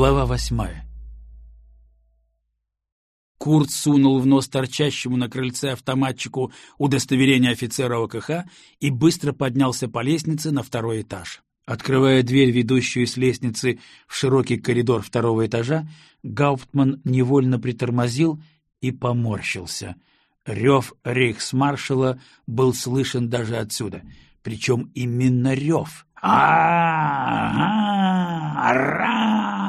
Глава восьмая Курт сунул в нос торчащему на крыльце автоматчику удостоверение офицера ОКХ и быстро поднялся по лестнице на второй этаж. Открывая дверь, ведущую с лестницы в широкий коридор второго этажа, Гауптман невольно притормозил и поморщился. Рев рейхсмаршала был слышен даже отсюда, причем именно рев. а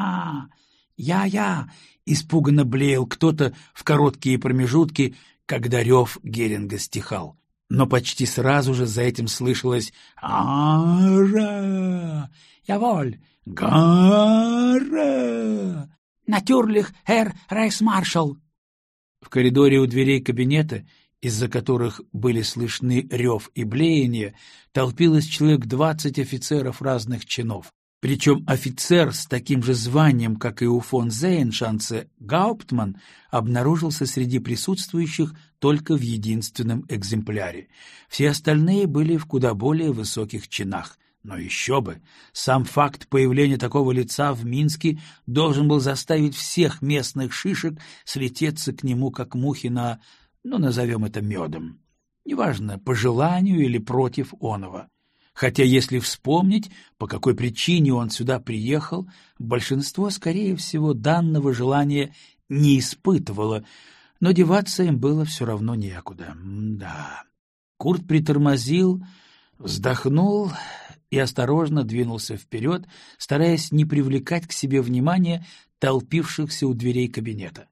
Я-я! Испуганно блеял кто-то в короткие промежутки, когда рев Геринга стихал. Но почти сразу же за этим слышалось «Ара! Яволь! Гара! Натюрлих, эр рейхсмаршал!» В коридоре у дверей кабинета, из-за которых были слышны рев и блеяние, толпилось человек двадцать офицеров разных чинов. Причем офицер с таким же званием, как и у фон Зейншанце, Гауптман, обнаружился среди присутствующих только в единственном экземпляре. Все остальные были в куда более высоких чинах. Но еще бы! Сам факт появления такого лица в Минске должен был заставить всех местных шишек слететься к нему, как мухи на, ну, назовем это медом. Неважно, по желанию или против оного. Хотя, если вспомнить, по какой причине он сюда приехал, большинство, скорее всего, данного желания не испытывало, но деваться им было все равно некуда. да. Курт притормозил, вздохнул и осторожно двинулся вперед, стараясь не привлекать к себе внимания толпившихся у дверей кабинета.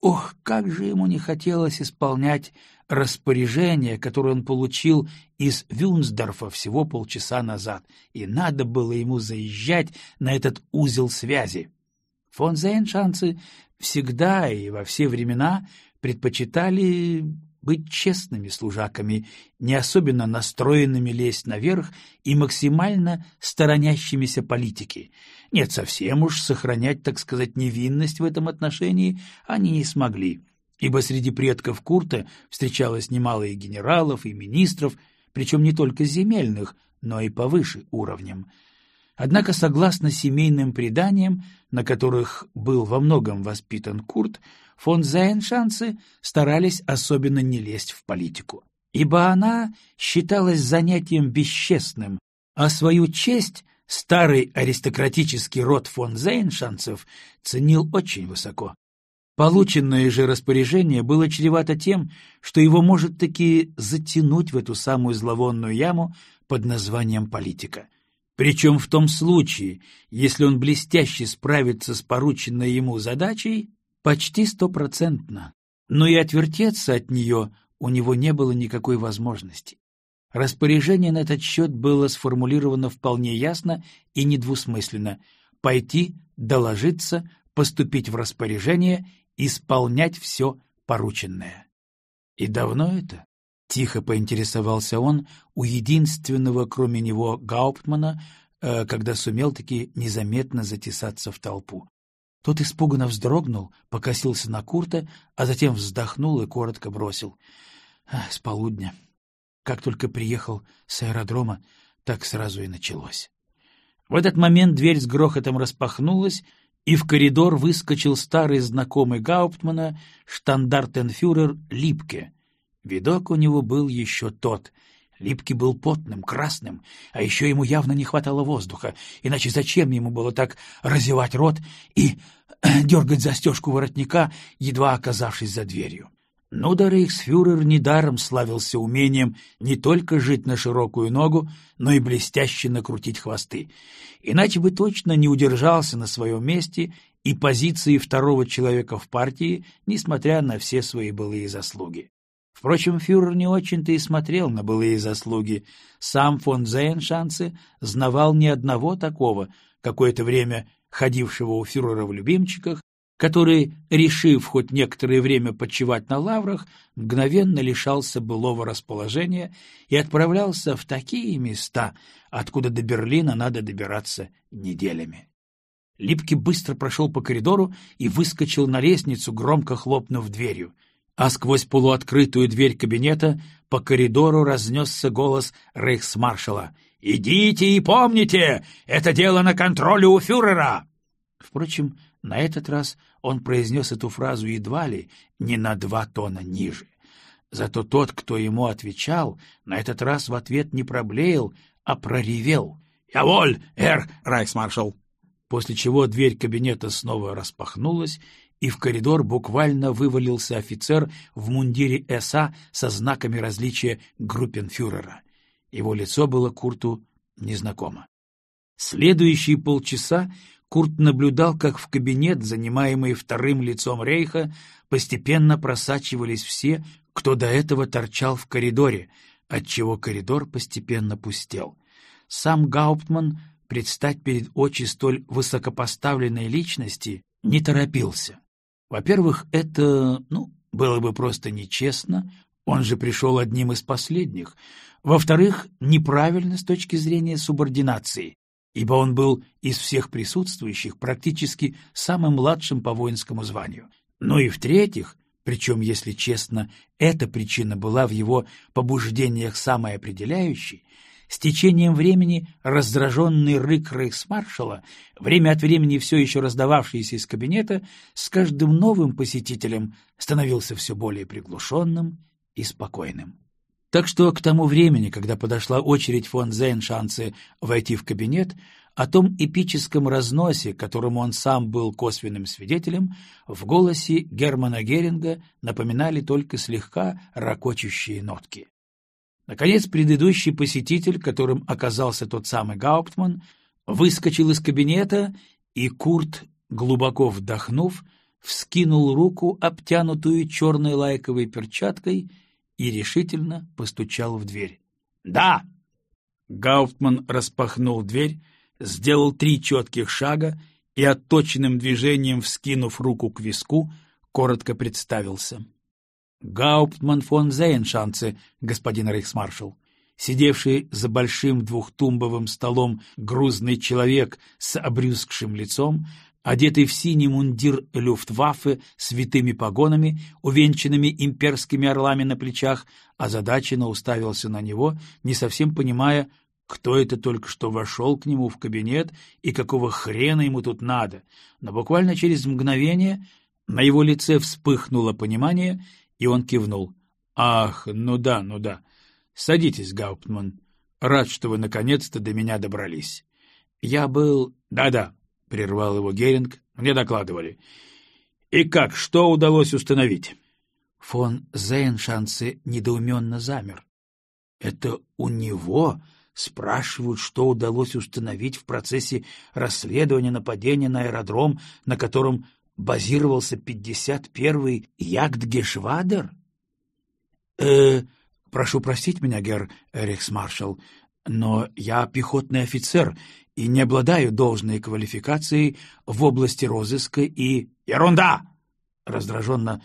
Ох, как же ему не хотелось исполнять распоряжение, которое он получил из Вюнсдорфа всего полчаса назад, и надо было ему заезжать на этот узел связи. Фон Зейншанцы всегда и во все времена предпочитали быть честными служаками, не особенно настроенными лезть наверх и максимально сторонящимися политики. Нет, совсем уж сохранять, так сказать, невинность в этом отношении они не смогли, ибо среди предков Курта встречалось немало и генералов, и министров, причем не только земельных, но и повыше уровнем. Однако, согласно семейным преданиям, на которых был во многом воспитан Курт, фон Зайеншанцы старались особенно не лезть в политику, ибо она считалась занятием бесчестным, а свою честь старый аристократический род фон Зейншанцев ценил очень высоко. Полученное же распоряжение было чревато тем, что его может таки затянуть в эту самую зловонную яму под названием политика. Причем в том случае, если он блестяще справится с порученной ему задачей, Почти стопроцентно. Но и отвертеться от нее у него не было никакой возможности. Распоряжение на этот счет было сформулировано вполне ясно и недвусмысленно — пойти, доложиться, поступить в распоряжение, исполнять все порученное. И давно это? Тихо поинтересовался он у единственного, кроме него, Гауптмана, э, когда сумел таки незаметно затесаться в толпу. Тот испуганно вздрогнул, покосился на Курта, а затем вздохнул и коротко бросил. — С полудня. Как только приехал с аэродрома, так сразу и началось. В этот момент дверь с грохотом распахнулась, и в коридор выскочил старый знакомый Гауптмана, штандартенфюрер Липке. Видок у него был еще тот — Липкий был потным, красным, а еще ему явно не хватало воздуха, иначе зачем ему было так разевать рот и дергать застежку воротника, едва оказавшись за дверью? Ну да рейхсфюрер недаром славился умением не только жить на широкую ногу, но и блестяще накрутить хвосты. Иначе бы точно не удержался на своем месте и позиции второго человека в партии, несмотря на все свои былые заслуги. Впрочем, фюрер не очень-то и смотрел на былые заслуги. Сам фон Зейншанце знавал ни одного такого, какое-то время ходившего у фюрера в любимчиках, который, решив хоть некоторое время почивать на лаврах, мгновенно лишался былого расположения и отправлялся в такие места, откуда до Берлина надо добираться неделями. Липки быстро прошел по коридору и выскочил на лестницу, громко хлопнув дверью — а сквозь полуоткрытую дверь кабинета по коридору разнесся голос рейхсмаршала. «Идите и помните, это дело на контроле у фюрера!» Впрочем, на этот раз он произнес эту фразу едва ли не на два тона ниже. Зато тот, кто ему отвечал, на этот раз в ответ не проблеял, а проревел. «Я воль, эр, райхсмаршал!» После чего дверь кабинета снова распахнулась, и в коридор буквально вывалился офицер в мундире СА со знаками различия группенфюрера. Его лицо было Курту незнакомо. Следующие полчаса Курт наблюдал, как в кабинет, занимаемый вторым лицом Рейха, постепенно просачивались все, кто до этого торчал в коридоре, отчего коридор постепенно пустел. Сам Гауптман предстать перед очи столь высокопоставленной личности не торопился. Во-первых, это, ну, было бы просто нечестно, он же пришел одним из последних. Во-вторых, неправильно с точки зрения субординации ибо он был из всех присутствующих практически самым младшим по воинскому званию. Ну и в-третьих, причем, если честно, эта причина была в его побуждениях самой определяющей, с течением времени раздраженный рык рейхсмаршала, время от времени все еще раздававшийся из кабинета, с каждым новым посетителем становился все более приглушенным и спокойным. Так что к тому времени, когда подошла очередь фон Зейншанце войти в кабинет, о том эпическом разносе, которому он сам был косвенным свидетелем, в голосе Германа Геринга напоминали только слегка ракочущие нотки. Наконец, предыдущий посетитель, которым оказался тот самый Гауптман, выскочил из кабинета, и Курт, глубоко вдохнув, вскинул руку, обтянутую черной лайковой перчаткой, и решительно постучал в дверь. «Да!» Гауптман распахнул дверь, сделал три четких шага и отточенным движением, вскинув руку к виску, коротко представился. «Гауптман фон Зейншанце, господин рейхсмаршал». Сидевший за большим двухтумбовым столом грузный человек с обрюзгшим лицом одетый в синий мундир люфтваффе с витыми погонами, увенчанными имперскими орлами на плечах, озадаченно уставился на него, не совсем понимая, кто это только что вошел к нему в кабинет и какого хрена ему тут надо. Но буквально через мгновение на его лице вспыхнуло понимание, и он кивнул. «Ах, ну да, ну да. Садитесь, Гауптман. Рад, что вы наконец-то до меня добрались. Я был... Да-да, — прервал его Геринг. — Мне докладывали. — И как, что удалось установить? Фон Зейншанце недоуменно замер. — Это у него спрашивают, что удалось установить в процессе расследования нападения на аэродром, на котором базировался 51-й Ягдгешвадер? Э, прошу простить меня, герр Рейхсмаршал, но я пехотный офицер и не обладаю должной квалификацией в области розыска и... — Ерунда! — раздраженно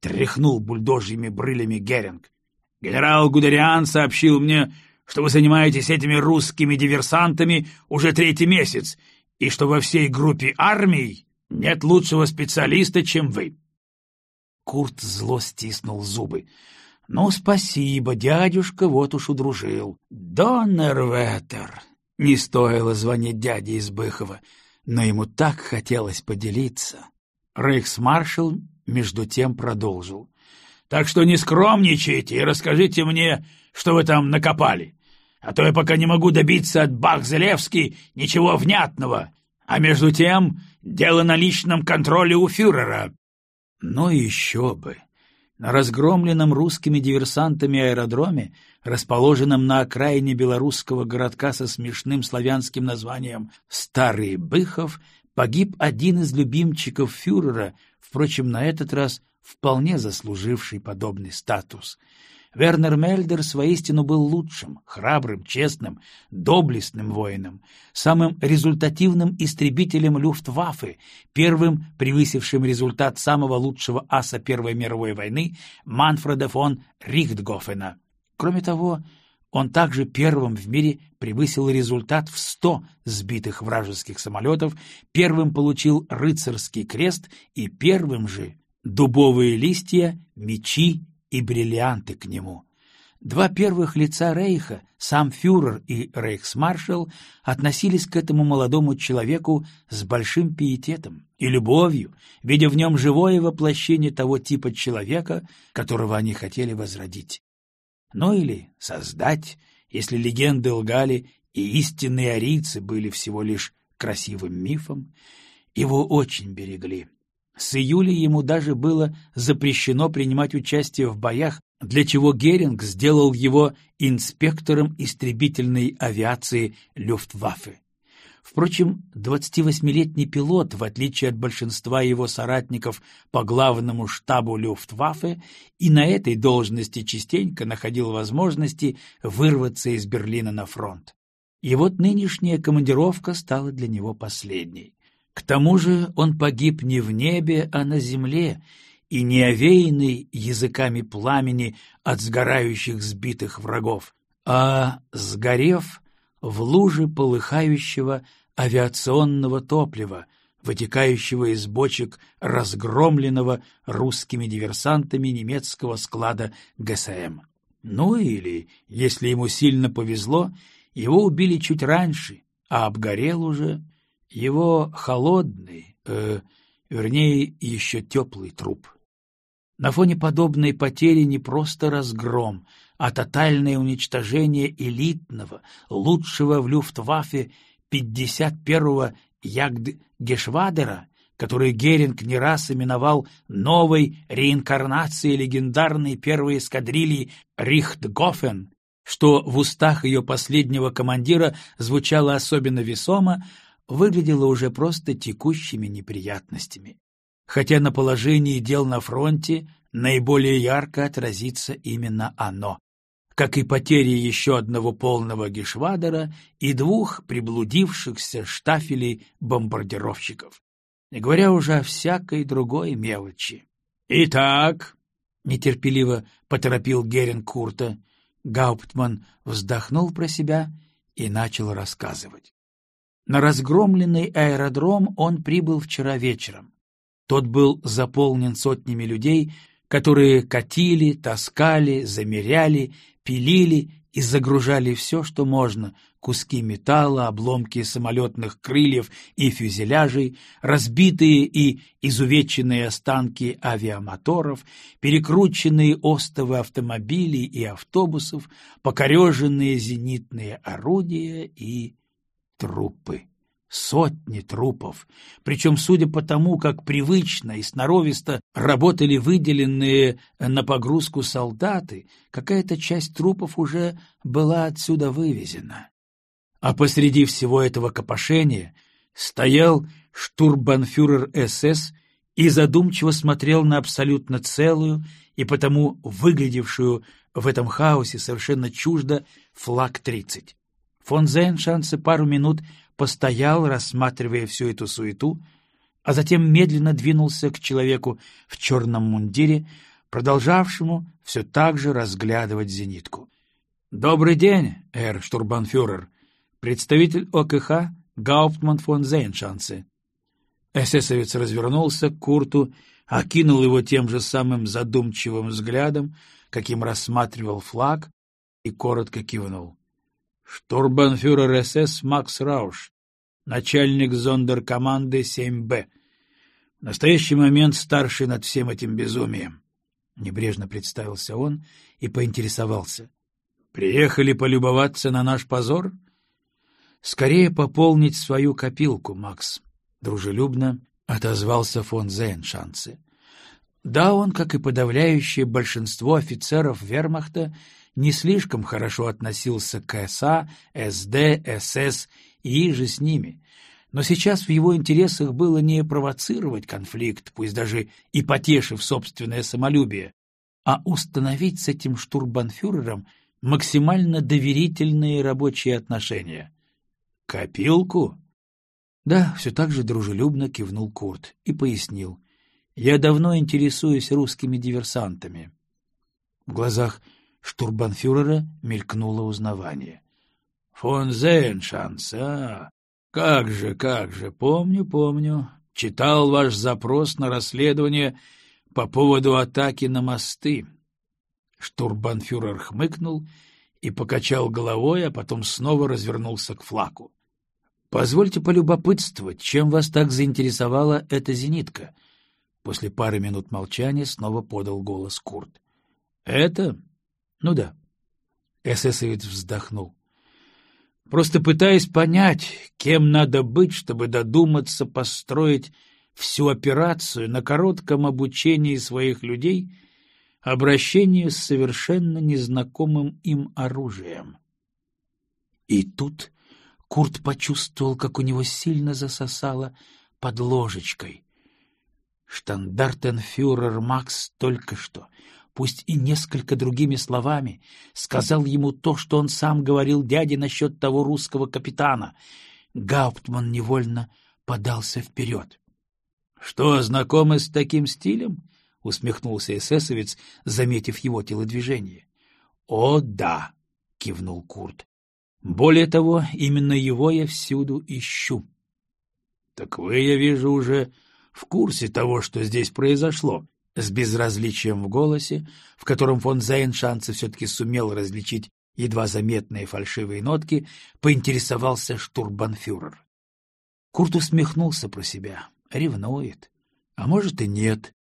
тряхнул бульдожьими брылями Геринг. — Генерал Гудериан сообщил мне, что вы занимаетесь этими русскими диверсантами уже третий месяц, и что во всей группе армий нет лучшего специалиста, чем вы. Курт зло стиснул зубы. — Ну, спасибо, дядюшка вот уж удружил. — Доннерветер, не стоило звонить дяде из Быхова, но ему так хотелось поделиться. Рейхсмаршал между тем продолжил. — Так что не скромничайте и расскажите мне, что вы там накопали. А то я пока не могу добиться от Бах-Зелевски ничего внятного. А между тем дело на личном контроле у фюрера. — Ну еще бы! На разгромленном русскими диверсантами аэродроме, расположенном на окраине белорусского городка со смешным славянским названием «Старый Быхов», погиб один из любимчиков фюрера, впрочем, на этот раз вполне заслуживший подобный статус — Вернер Мельдерс воистину был лучшим, храбрым, честным, доблестным воином, самым результативным истребителем Люфтваффе, первым превысившим результат самого лучшего аса Первой мировой войны Манфреда фон Рихтгофена. Кроме того, он также первым в мире превысил результат в 100 сбитых вражеских самолетов, первым получил рыцарский крест и первым же дубовые листья, мечи и бриллианты к нему. Два первых лица Рейха, сам фюрер и рейхсмаршал, относились к этому молодому человеку с большим пиететом и любовью, видя в нем живое воплощение того типа человека, которого они хотели возродить. Ну или создать, если легенды лгали и истинные арийцы были всего лишь красивым мифом, его очень берегли. С июля ему даже было запрещено принимать участие в боях для чего Геринг сделал его инспектором истребительной авиации Люфтваффе. Впрочем, 28-летний пилот, в отличие от большинства его соратников по главному штабу Люфтваффе, и на этой должности частенько находил возможности вырваться из Берлина на фронт. И вот нынешняя командировка стала для него последней. К тому же он погиб не в небе, а на земле, и не овеянный языками пламени от сгорающих сбитых врагов, а сгорев в луже полыхающего авиационного топлива, вытекающего из бочек разгромленного русскими диверсантами немецкого склада ГСМ. Ну или, если ему сильно повезло, его убили чуть раньше, а обгорел уже его холодный, э, вернее, еще теплый труп. На фоне подобной потери не просто разгром, а тотальное уничтожение элитного, лучшего в Люфтваффе 51-го Ягдгешвадера, который Геринг не раз именовал новой реинкарнацией легендарной первой эскадрильи Рихтгофен, что в устах ее последнего командира звучало особенно весомо, выглядело уже просто текущими неприятностями хотя на положении дел на фронте наиболее ярко отразится именно оно, как и потеря еще одного полного гешвадера и двух приблудившихся штафелей бомбардировщиков, не говоря уже о всякой другой мелочи. «Итак», — нетерпеливо поторопил Герин Курта, Гауптман вздохнул про себя и начал рассказывать. На разгромленный аэродром он прибыл вчера вечером. Тот был заполнен сотнями людей, которые катили, таскали, замеряли, пилили и загружали все, что можно — куски металла, обломки самолетных крыльев и фюзеляжей, разбитые и изувеченные останки авиамоторов, перекрученные остовы автомобилей и автобусов, покореженные зенитные орудия и трупы сотни трупов, причем, судя по тому, как привычно и сноровисто работали выделенные на погрузку солдаты, какая-то часть трупов уже была отсюда вывезена. А посреди всего этого копошения стоял штурбанфюрер СС и задумчиво смотрел на абсолютно целую и потому выглядевшую в этом хаосе совершенно чуждо флаг-30. Фон Зейншанце пару минут постоял, рассматривая всю эту суету, а затем медленно двинулся к человеку в черном мундире, продолжавшему все так же разглядывать зенитку. — Добрый день, Эр Штурбанфюрер, представитель ОКХ Гауптман фон Зейншанце. Эсэсовец развернулся к Курту, окинул его тем же самым задумчивым взглядом, каким рассматривал флаг, и коротко кивнул. Штурбанфюрер СС Макс Рауш, начальник зондеркоманды 7Б. В настоящий момент старший над всем этим безумием. Небрежно представился он и поинтересовался. «Приехали полюбоваться на наш позор?» «Скорее пополнить свою копилку, Макс», — дружелюбно отозвался фон Зейншанце. Да, он, как и подавляющее большинство офицеров вермахта, не слишком хорошо относился к СА, СД, СС и же с ними. Но сейчас в его интересах было не провоцировать конфликт, пусть даже и потешив собственное самолюбие, а установить с этим штурбанфюрером максимально доверительные рабочие отношения. «Копилку?» Да, все так же дружелюбно кивнул Курт и пояснил. «Я давно интересуюсь русскими диверсантами». В глазах штурбанфюрера мелькнуло узнавание. — Фон Зейншанс, а? Как же, как же, помню, помню. Читал ваш запрос на расследование по поводу атаки на мосты. Штурбанфюрер хмыкнул и покачал головой, а потом снова развернулся к флаку. — Позвольте полюбопытствовать, чем вас так заинтересовала эта зенитка? После пары минут молчания снова подал голос Курт. — Это? Ну да. Эсэсовец вздохнул. — Просто пытаясь понять, кем надо быть, чтобы додуматься построить всю операцию на коротком обучении своих людей — обращению с совершенно незнакомым им оружием. И тут Курт почувствовал, как у него сильно засосало под ложечкой. Штандартенфюрер Макс только что, пусть и несколько другими словами, сказал ему то, что он сам говорил дяде насчет того русского капитана. Гауптман невольно подался вперед. — Что, знакомы с таким стилем? — усмехнулся эсэсовец, заметив его телодвижение. — О, да! — кивнул Курт. — Более того, именно его я всюду ищу. — Так вы, я вижу, уже в курсе того, что здесь произошло, — с безразличием в голосе, в котором фон Зайншанце все-таки сумел различить едва заметные фальшивые нотки, поинтересовался штурбанфюрер. Курт усмехнулся про себя. Ревнует. А может и нет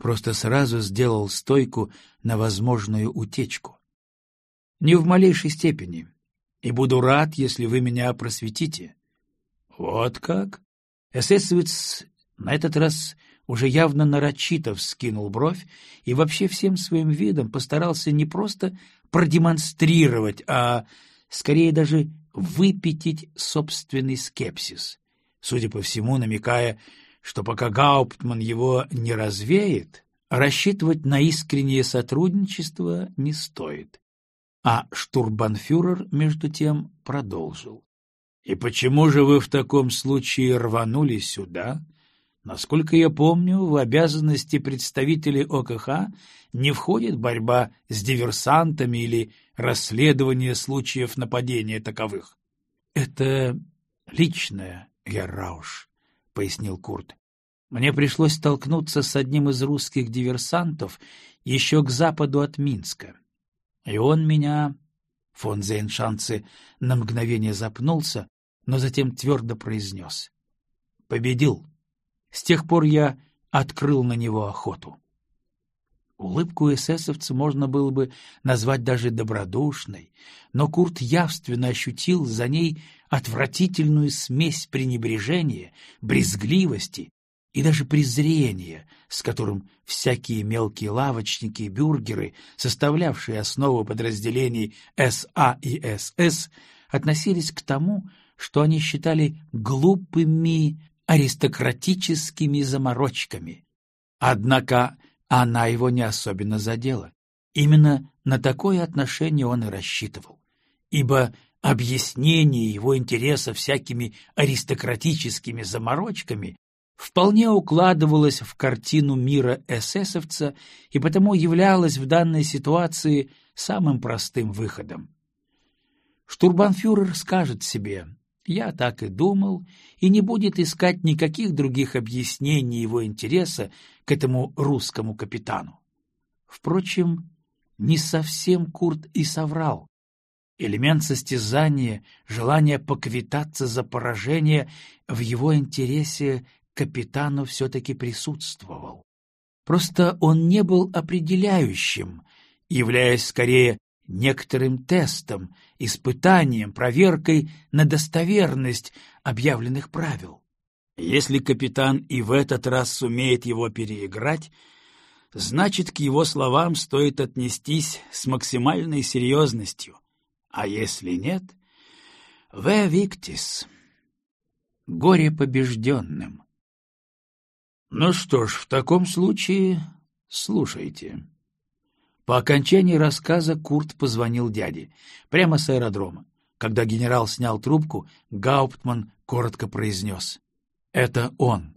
просто сразу сделал стойку на возможную утечку. Не в малейшей степени, и буду рад, если вы меня просветите. Вот как? Эсэсовец на этот раз уже явно нарочито вскинул бровь и вообще всем своим видом постарался не просто продемонстрировать, а скорее даже выпятить собственный скепсис, судя по всему, намекая, что пока Гауптман его не развеет, рассчитывать на искреннее сотрудничество не стоит. А штурбанфюрер, между тем, продолжил. — И почему же вы в таком случае рванули сюда? Насколько я помню, в обязанности представителей ОКХ не входит борьба с диверсантами или расследование случаев нападения таковых. — Это личное, Геррауш, — пояснил Курт. «Мне пришлось столкнуться с одним из русских диверсантов еще к западу от Минска. И он меня...» Фон Зейншанце на мгновение запнулся, но затем твердо произнес. «Победил. С тех пор я открыл на него охоту». Улыбку эсэсовца можно было бы назвать даже добродушной, но Курт явственно ощутил за ней отвратительную смесь пренебрежения, брезгливости и даже презрения, с которым всякие мелкие лавочники и бюргеры, составлявшие основу подразделений СА и СС, относились к тому, что они считали глупыми аристократическими заморочками. Однако она его не особенно задела. Именно на такое отношение он и рассчитывал, ибо объяснение его интереса всякими аристократическими заморочками вполне укладывалось в картину мира эсэсовца и потому являлось в данной ситуации самым простым выходом. Штурбанфюрер скажет себе «я так и думал» и не будет искать никаких других объяснений его интереса к этому русскому капитану. Впрочем, не совсем Курт и соврал. Элемент состязания, желание поквитаться за поражение в его интересе капитану все-таки присутствовал. Просто он не был определяющим, являясь скорее некоторым тестом, испытанием, проверкой на достоверность объявленных правил. Если капитан и в этот раз сумеет его переиграть, значит, к его словам стоит отнестись с максимальной серьезностью. А если нет, «Ве виктис» — горе побежденным. Ну что ж, в таком случае слушайте. По окончании рассказа Курт позвонил дяде, прямо с аэродрома. Когда генерал снял трубку, Гауптман коротко произнес. Это он.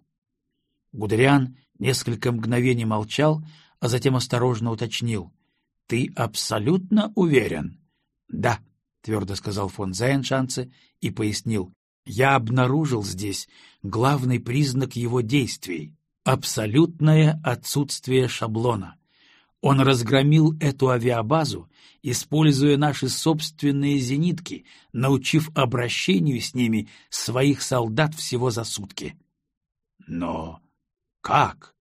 Гудериан несколько мгновений молчал, а затем осторожно уточнил. — Ты абсолютно уверен? — Да, — твердо сказал фон Зайеншанце и пояснил. — Я обнаружил здесь главный признак его действий — абсолютное отсутствие шаблона. Он разгромил эту авиабазу, используя наши собственные зенитки, научив обращению с ними своих солдат всего за сутки. Но как?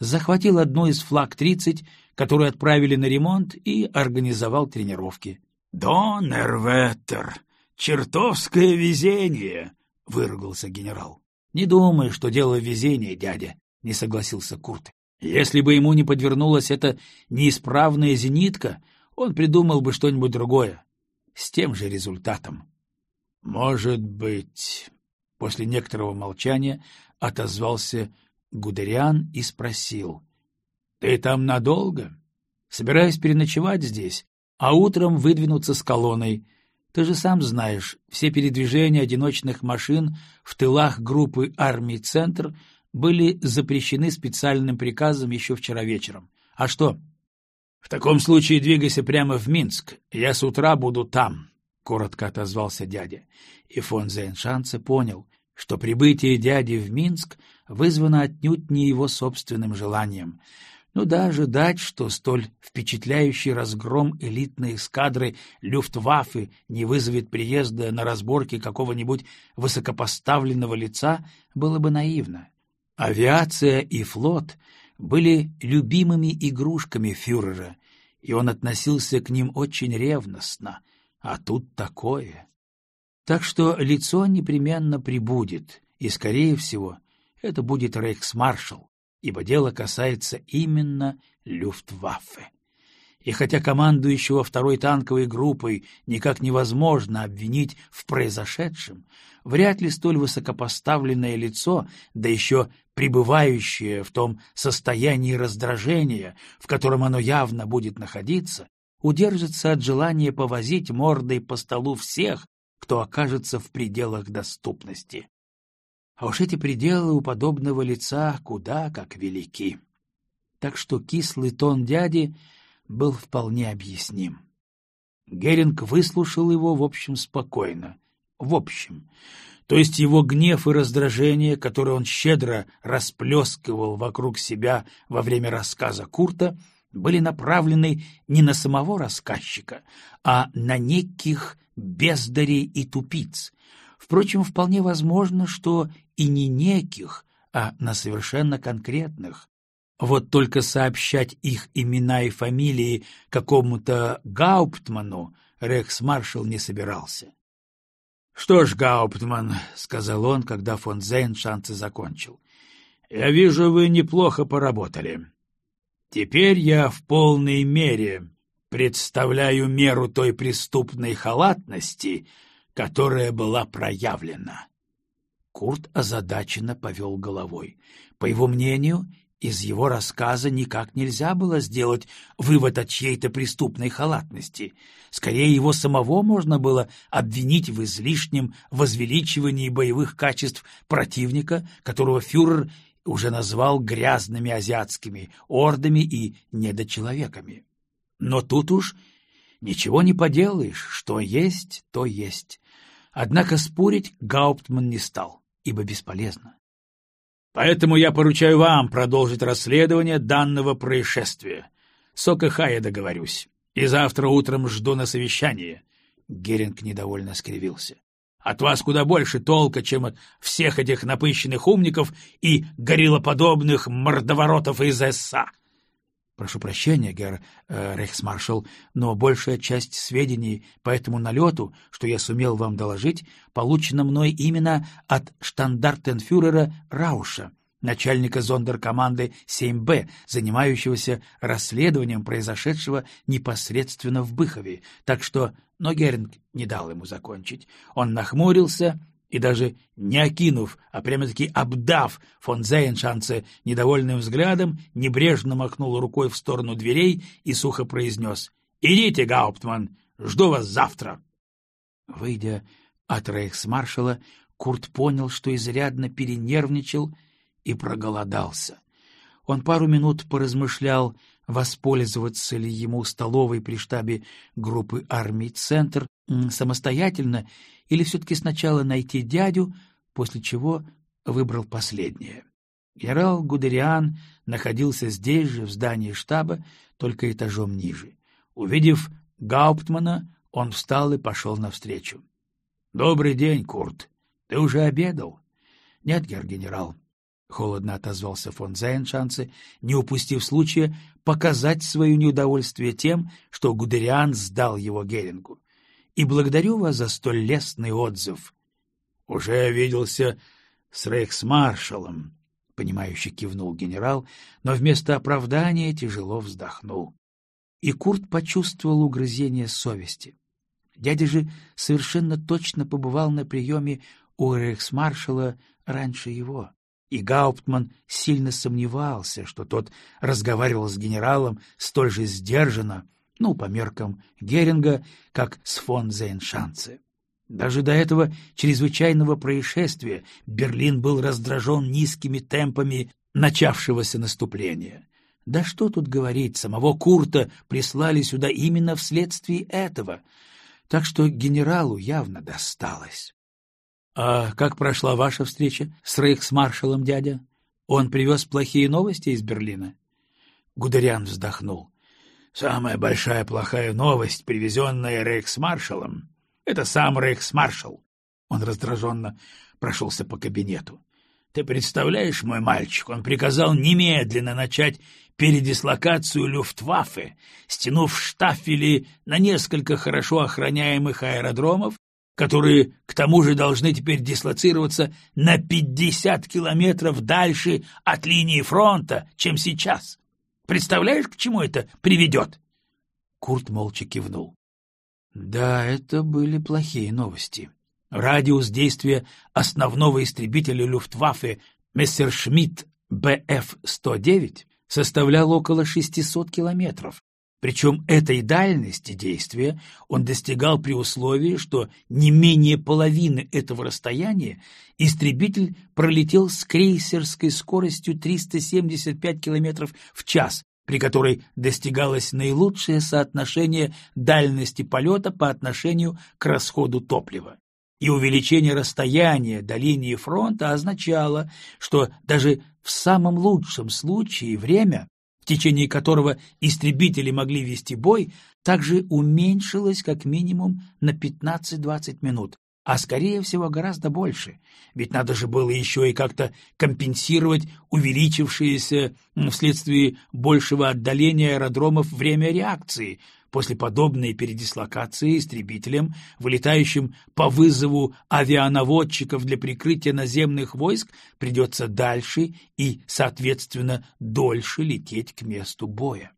Захватил одну из флаг-30, которую отправили на ремонт, и организовал тренировки. «Доннерветтер! Чертовское везение!» — выругался генерал. «Не думай, что дело в везении, дядя», — не согласился Курт. «Если бы ему не подвернулась эта неисправная зенитка, он придумал бы что-нибудь другое. С тем же результатом». «Может быть...» — после некоторого молчания отозвался Гудериан и спросил. — Ты там надолго? Собираюсь переночевать здесь, а утром выдвинуться с колонной. Ты же сам знаешь, все передвижения одиночных машин в тылах группы армий «Центр» были запрещены специальным приказом еще вчера вечером. А что? — В таком случае двигайся прямо в Минск. Я с утра буду там, — коротко отозвался дядя. И фон Зейншанце понял, что прибытие дяди в Минск вызвано отнюдь не его собственным желанием. Ну да, ожидать, что столь впечатляющий разгром элитной эскадры Люфтваффе не вызовет приезда на разборки какого-нибудь высокопоставленного лица, было бы наивно. Авиация и флот были любимыми игрушками фюрера, и он относился к ним очень ревностно, а тут такое. Так что лицо непременно прибудет, и, скорее всего, это будет рейхсмаршал, ибо дело касается именно Люфтваффе. И хотя командующего второй танковой группой никак невозможно обвинить в произошедшем, вряд ли столь высокопоставленное лицо, да еще пребывающее в том состоянии раздражения, в котором оно явно будет находиться, удержится от желания повозить мордой по столу всех, кто окажется в пределах доступности. А уж эти пределы у подобного лица куда как велики. Так что кислый тон дяди был вполне объясним. Геринг выслушал его, в общем, спокойно. В общем. То есть его гнев и раздражение, которые он щедро расплескивал вокруг себя во время рассказа Курта, были направлены не на самого рассказчика, а на неких бездарей и тупиц. Впрочем, вполне возможно, что и не неких, а на совершенно конкретных. Вот только сообщать их имена и фамилии какому-то Гауптману рекс-маршал не собирался. — Что ж, Гауптман, — сказал он, когда фон Зейн шансы закончил, — я вижу, вы неплохо поработали. Теперь я в полной мере представляю меру той преступной халатности, которая была проявлена. Курт озадаченно повел головой. По его мнению, из его рассказа никак нельзя было сделать вывод о чьей-то преступной халатности. Скорее, его самого можно было обвинить в излишнем возвеличивании боевых качеств противника, которого фюрер уже назвал грязными азиатскими ордами и недочеловеками. Но тут уж ничего не поделаешь, что есть, то есть. Однако спорить Гауптман не стал, ибо бесполезно. Поэтому я поручаю вам продолжить расследование данного происшествия. С ОКХ я договорюсь. И завтра утром жду на совещание. Геринг недовольно скривился. От вас куда больше толка, чем от всех этих напыщенных умников и гориллоподобных мордоворотов из СА. Прошу прощения, герр э, рейхсмаршал, но большая часть сведений по этому налету, что я сумел вам доложить, получена мной именно от штандартенфюрера Рауша, начальника зондеркоманды 7Б, занимающегося расследованием произошедшего непосредственно в Быхове, так что... Но Геринг не дал ему закончить. Он нахмурился и даже не окинув, а прямо-таки обдав фон Зейншанце недовольным взглядом, небрежно махнул рукой в сторону дверей и сухо произнес «Идите, Гауптман, жду вас завтра». Выйдя от рейхсмаршала, Курт понял, что изрядно перенервничал и проголодался. Он пару минут поразмышлял, воспользоваться ли ему столовой при штабе группы армий «Центр» самостоятельно или все-таки сначала найти дядю, после чего выбрал последнее. Генерал Гудериан находился здесь же, в здании штаба, только этажом ниже. Увидев Гауптмана, он встал и пошел навстречу. — Добрый день, Курт. Ты уже обедал? — Нет, герр-генерал. — холодно отозвался фон Зайншанце, не упустив случая показать свое неудовольствие тем, что Гудериан сдал его Герингу. — И благодарю вас за столь лестный отзыв. — Уже виделся с рейхсмаршалом, — понимающе кивнул генерал, но вместо оправдания тяжело вздохнул. И Курт почувствовал угрызение совести. Дядя же совершенно точно побывал на приеме у рейхсмаршала раньше его, и Гауптман сильно сомневался, что тот разговаривал с генералом столь же сдержанно, ну, по меркам Геринга, как с фон Зейншанце. Даже до этого чрезвычайного происшествия Берлин был раздражен низкими темпами начавшегося наступления. Да что тут говорить, самого Курта прислали сюда именно вследствие этого, так что генералу явно досталось. — А как прошла ваша встреча с рейхсмаршалом, дядя? Он привез плохие новости из Берлина? Гудериан вздохнул. — Самая большая плохая новость, привезенная рейхсмаршалом, это сам рейхсмаршал. Он раздраженно прошелся по кабинету. Ты представляешь, мой мальчик, он приказал немедленно начать передислокацию Люфтваффе, стянув штафели на несколько хорошо охраняемых аэродромов, которые, к тому же, должны теперь дислоцироваться на 50 километров дальше от линии фронта, чем сейчас. Представляешь, к чему это приведет? Курт молча кивнул. Да, это были плохие новости. Радиус действия основного истребителя Люфтваффе Мессершмитт БФ-109 составлял около 600 километров, причем этой дальности действия он достигал при условии, что не менее половины этого расстояния истребитель пролетел с крейсерской скоростью 375 км в час, при которой достигалось наилучшее соотношение дальности полета по отношению к расходу топлива. И увеличение расстояния до линии фронта означало, что даже в самом лучшем случае время, течение которого истребители могли вести бой, также уменьшилось как минимум на 15-20 минут, а скорее всего гораздо больше, ведь надо же было еще и как-то компенсировать увеличившееся вследствие большего отдаления аэродромов время реакции после подобной передислокации истребителям, вылетающим по вызову авианаводчиков для прикрытия наземных войск, придется дальше и, соответственно, дольше лететь к месту боя.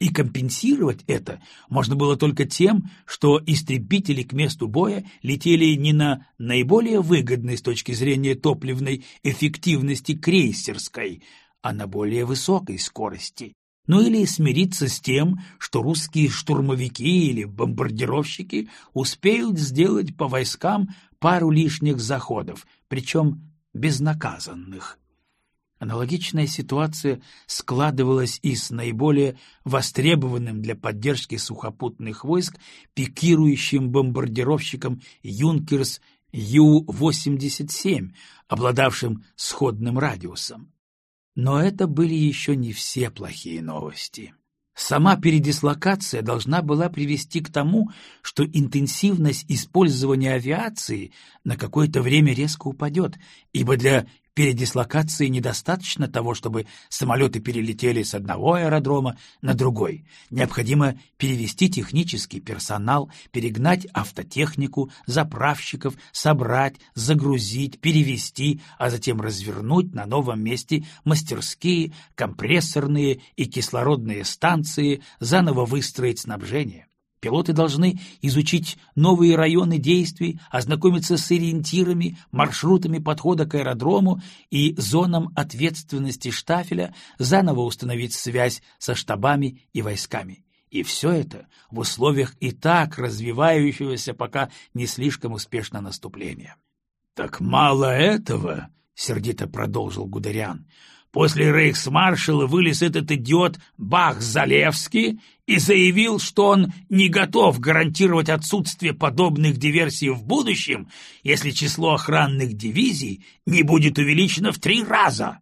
И компенсировать это можно было только тем, что истребители к месту боя летели не на наиболее выгодной с точки зрения топливной эффективности крейсерской, а на более высокой скорости. Ну или смириться с тем, что русские штурмовики или бомбардировщики успеют сделать по войскам пару лишних заходов, причем безнаказанных. Аналогичная ситуация складывалась и с наиболее востребованным для поддержки сухопутных войск пикирующим бомбардировщиком «Юнкерс» Ю-87, обладавшим сходным радиусом. Но это были еще не все плохие новости. Сама передислокация должна была привести к тому, что интенсивность использования авиации на какое-то время резко упадет, ибо для передислокации недостаточно того, чтобы самолеты перелетели с одного аэродрома на другой. Необходимо перевести технический персонал, перегнать автотехнику, заправщиков, собрать, загрузить, перевести, а затем развернуть на новом месте мастерские, компрессорные и кислородные станции, заново выстроить снабжение. Пилоты должны изучить новые районы действий, ознакомиться с ориентирами, маршрутами подхода к аэродрому и зонам ответственности штафеля, заново установить связь со штабами и войсками. И все это в условиях и так развивающегося пока не слишком успешно наступления. — Так мало этого, — сердито продолжил Гудериан, После рейхсмаршала вылез этот идиот Бах-Залевский и заявил, что он не готов гарантировать отсутствие подобных диверсий в будущем, если число охранных дивизий не будет увеличено в три раза.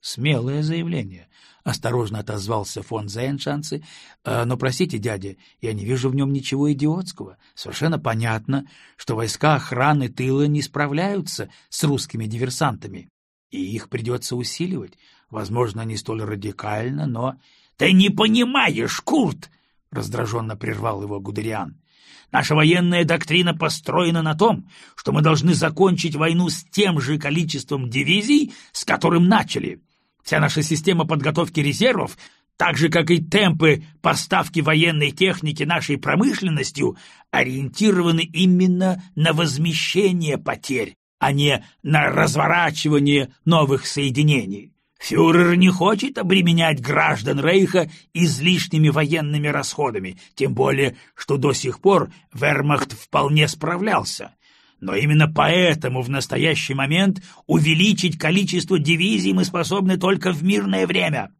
Смелое заявление, — осторожно отозвался фон Зейншанце. «Э, — Но, простите, дядя, я не вижу в нем ничего идиотского. Совершенно понятно, что войска охраны тыла не справляются с русскими диверсантами, и их придется усиливать. Возможно, не столь радикально, но... — Ты не понимаешь, Курт! — раздраженно прервал его Гудериан. — Наша военная доктрина построена на том, что мы должны закончить войну с тем же количеством дивизий, с которым начали. Вся наша система подготовки резервов, так же, как и темпы поставки военной техники нашей промышленностью, ориентированы именно на возмещение потерь, а не на разворачивание новых соединений. Фюрер не хочет обременять граждан Рейха излишними военными расходами, тем более, что до сих пор вермахт вполне справлялся. Но именно поэтому в настоящий момент увеличить количество дивизий мы способны только в мирное время.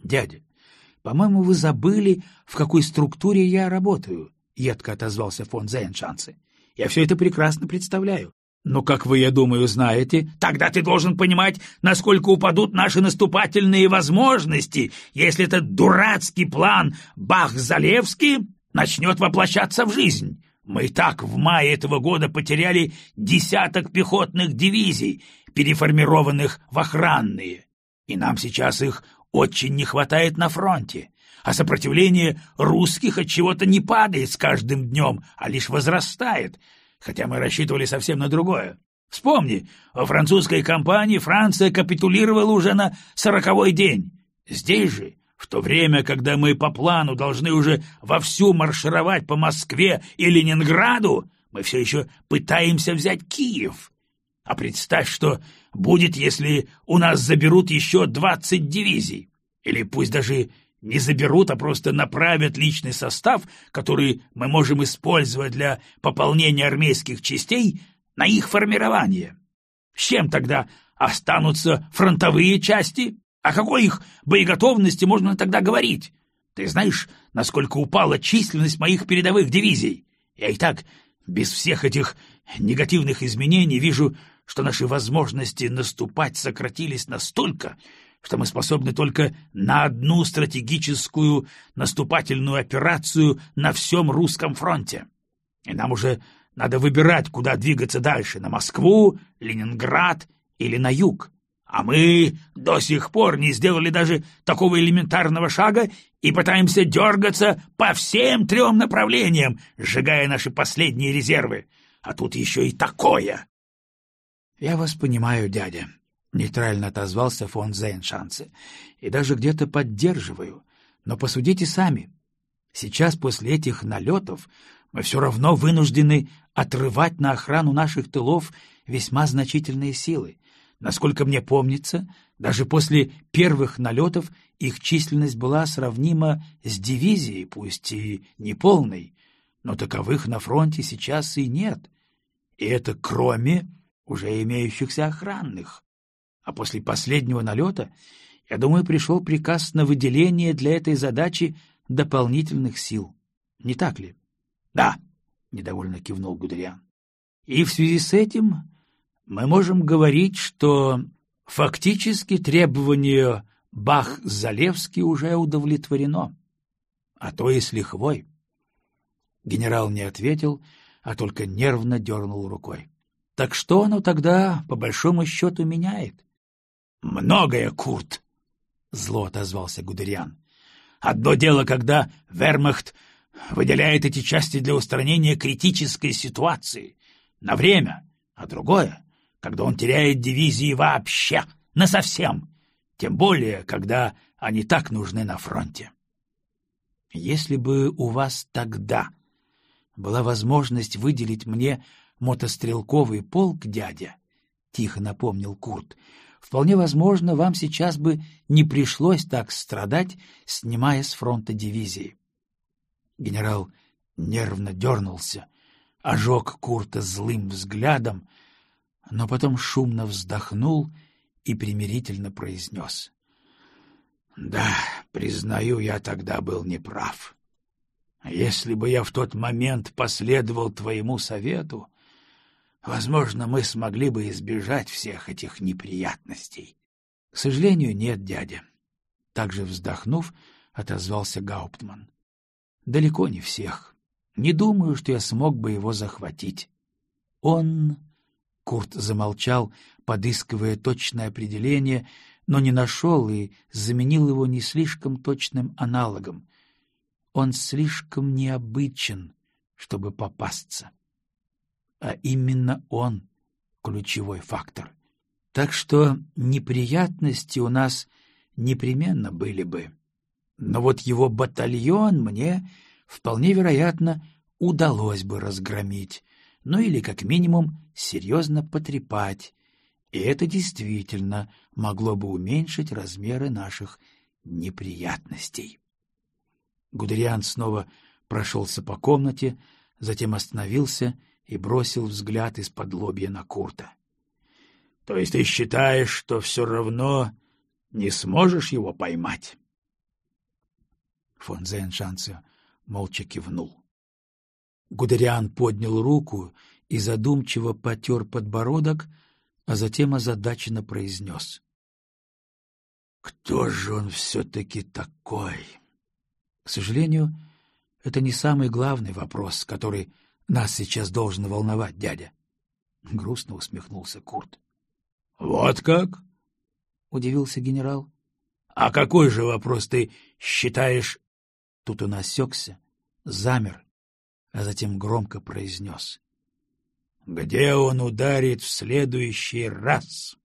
Дядя, по-моему, вы забыли, в какой структуре я работаю, — едко отозвался фон Зейншанце. Я все это прекрасно представляю. Но, как вы, я думаю, знаете, тогда ты должен понимать, насколько упадут наши наступательные возможности, если этот дурацкий план Бах-Залевский начнет воплощаться в жизнь. Мы и так в мае этого года потеряли десяток пехотных дивизий, переформированных в охранные, и нам сейчас их очень не хватает на фронте, а сопротивление русских от чего-то не падает с каждым днем, а лишь возрастает, хотя мы рассчитывали совсем на другое. Вспомни, во французской кампании Франция капитулировала уже на сороковой день. Здесь же в то время, когда мы по плану должны уже вовсю маршировать по Москве и Ленинграду, мы все еще пытаемся взять Киев. А представь, что будет, если у нас заберут еще двадцать дивизий. Или пусть даже не заберут, а просто направят личный состав, который мы можем использовать для пополнения армейских частей, на их формирование. С чем тогда останутся фронтовые части? О какой их боеготовности можно тогда говорить? Ты знаешь, насколько упала численность моих передовых дивизий? Я и так, без всех этих негативных изменений, вижу, что наши возможности наступать сократились настолько, что мы способны только на одну стратегическую наступательную операцию на всем русском фронте. И нам уже надо выбирать, куда двигаться дальше — на Москву, Ленинград или на юг. А мы до сих пор не сделали даже такого элементарного шага и пытаемся дергаться по всем трем направлениям, сжигая наши последние резервы. А тут еще и такое!» «Я вас понимаю, дядя», — нейтрально отозвался фон Зейншанце, — «и даже где-то поддерживаю. Но посудите сами. Сейчас, после этих налетов, мы все равно вынуждены отрывать на охрану наших тылов весьма значительные силы. Насколько мне помнится, даже после первых налетов их численность была сравнима с дивизией, пусть и неполной, но таковых на фронте сейчас и нет. И это кроме уже имеющихся охранных. А после последнего налета, я думаю, пришел приказ на выделение для этой задачи дополнительных сил. Не так ли? — Да, — недовольно кивнул Гудериан. — И в связи с этим мы можем говорить, что фактически требование Бах-Залевский уже удовлетворено, а то и с лихвой. Генерал не ответил, а только нервно дернул рукой. Так что оно тогда, по большому счету, меняет? — Многое, Курт! — зло отозвался Гудериан. — Одно дело, когда вермахт выделяет эти части для устранения критической ситуации на время, а другое когда он теряет дивизии вообще, насовсем, тем более, когда они так нужны на фронте. Если бы у вас тогда была возможность выделить мне мотострелковый полк, дядя, — тихо напомнил Курт, — вполне возможно, вам сейчас бы не пришлось так страдать, снимая с фронта дивизии. Генерал нервно дернулся, ожег Курта злым взглядом, но потом шумно вздохнул и примирительно произнес. — Да, признаю, я тогда был неправ. Если бы я в тот момент последовал твоему совету, возможно, мы смогли бы избежать всех этих неприятностей. — К сожалению, нет, дядя. Также вздохнув, отозвался Гауптман. — Далеко не всех. Не думаю, что я смог бы его захватить. Он... Курт замолчал, подыскивая точное определение, но не нашел и заменил его не слишком точным аналогом. Он слишком необычен, чтобы попасться. А именно он — ключевой фактор. Так что неприятности у нас непременно были бы. Но вот его батальон мне, вполне вероятно, удалось бы разгромить, ну или, как минимум, серьезно потрепать, и это действительно могло бы уменьшить размеры наших неприятностей. Гудериан снова прошелся по комнате, затем остановился и бросил взгляд из-под лобья на Курта. — То есть ты считаешь, что все равно не сможешь его поймать? Фон Зейншанце молча кивнул. Гудериан поднял руку и задумчиво потер подбородок, а затем озадаченно произнес. — Кто же он все-таки такой? К сожалению, это не самый главный вопрос, который нас сейчас должен волновать, дядя. Грустно усмехнулся Курт. — Вот как? — удивился генерал. — А какой же вопрос ты считаешь... Тут он осекся, замер, а затем громко произнес. — Где он ударит в следующий раз?